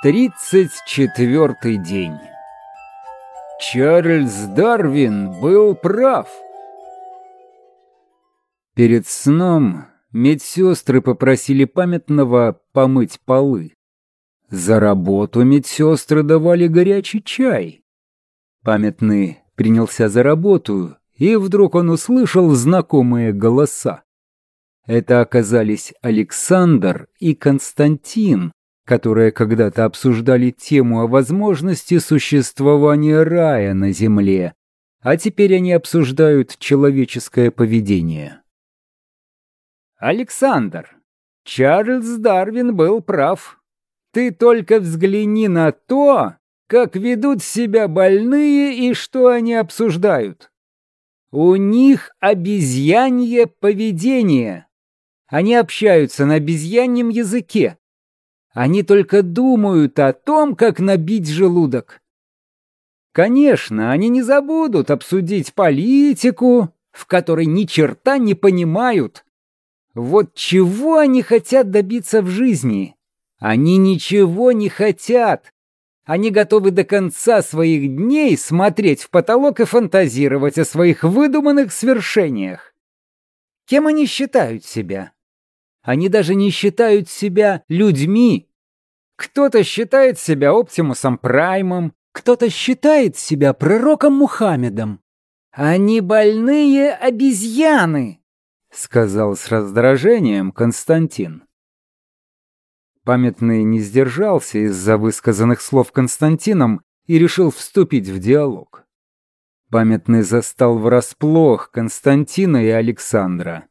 Тридцать четвертый день. Чарльз Дарвин был прав. Перед сном медсестры попросили памятного помыть полы. За работу медсестры давали горячий чай. Памятный принялся за работу, и вдруг он услышал знакомые голоса. Это оказались Александр и Константин, которые когда-то обсуждали тему о возможности существования рая на Земле, а теперь они обсуждают человеческое поведение. Александр, Чарльз Дарвин был прав. Ты только взгляни на то, как ведут себя больные и что они обсуждают. У них обезьянье поведение. Они общаются на обезьяньем языке. Они только думают о том, как набить желудок. Конечно, они не забудут обсудить политику, в которой ни черта не понимают. Вот чего они хотят добиться в жизни? Они ничего не хотят. Они готовы до конца своих дней смотреть в потолок и фантазировать о своих выдуманных свершениях. Кем они считают себя? Они даже не считают себя людьми. Кто-то считает себя Оптимусом Праймом, кто-то считает себя пророком Мухаммедом. Они больные обезьяны, сказал с раздражением Константин. Памятный не сдержался из-за высказанных слов Константином и решил вступить в диалог. Памятный застал врасплох Константина и Александра.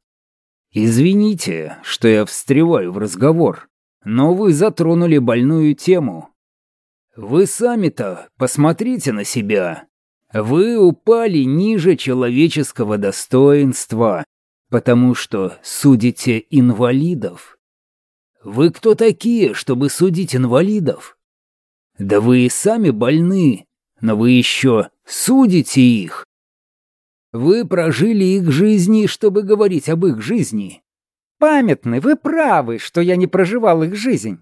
«Извините, что я встреваю в разговор, но вы затронули больную тему. Вы сами-то посмотрите на себя. Вы упали ниже человеческого достоинства, потому что судите инвалидов. Вы кто такие, чтобы судить инвалидов? Да вы и сами больны, но вы еще судите их. Вы прожили их жизни, чтобы говорить об их жизни. Памятны, вы правы, что я не проживал их жизнь.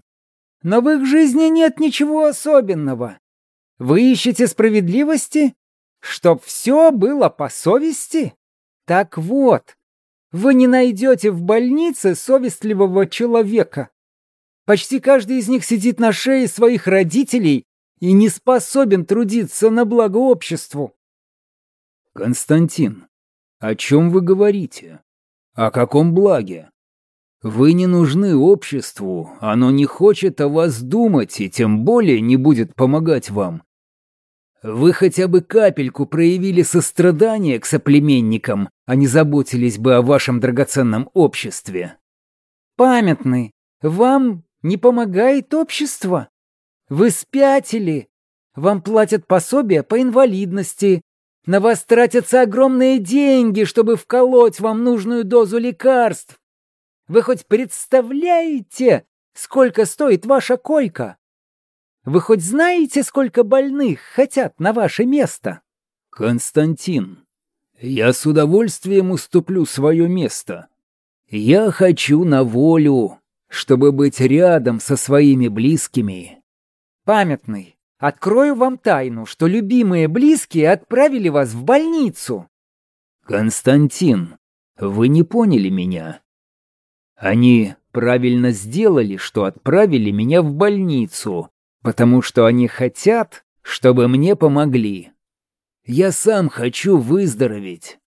Но в их жизни нет ничего особенного. Вы ищете справедливости? Чтоб все было по совести? Так вот, вы не найдете в больнице совестливого человека. Почти каждый из них сидит на шее своих родителей и не способен трудиться на благо обществу. Константин, о чем вы говорите? О каком благе? Вы не нужны обществу, оно не хочет о вас думать и тем более не будет помогать вам. Вы хотя бы капельку проявили сострадание к соплеменникам, а не заботились бы о вашем драгоценном обществе. Памятный, вам не помогает общество? Вы спятили. Вам платят пособия по инвалидности, на вас тратятся огромные деньги, чтобы вколоть вам нужную дозу лекарств. Вы хоть представляете, сколько стоит ваша койка? Вы хоть знаете, сколько больных хотят на ваше место? Константин, я с удовольствием уступлю свое место. Я хочу на волю, чтобы быть рядом со своими близкими. Памятный, Открою вам тайну, что любимые близкие отправили вас в больницу. Константин, вы не поняли меня. Они правильно сделали, что отправили меня в больницу, потому что они хотят, чтобы мне помогли. Я сам хочу выздороветь.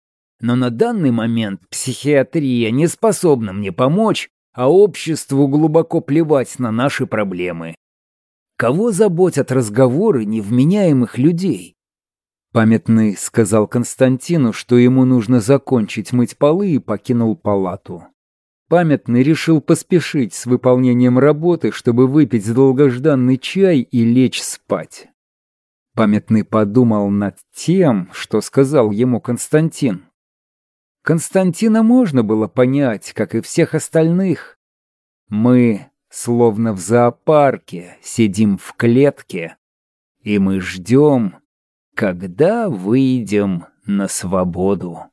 Но на данный момент психиатрия не способна мне помочь, а обществу глубоко плевать на наши проблемы. Кого заботят разговоры невменяемых людей? Памятный сказал Константину, что ему нужно закончить мыть полы и покинул палату. Памятный решил поспешить с выполнением работы, чтобы выпить долгожданный чай и лечь спать. Памятный подумал над тем, что сказал ему Константин. Константина можно было понять, как и всех остальных. Мы Словно в зоопарке сидим в клетке, и мы ждем, когда выйдем на свободу.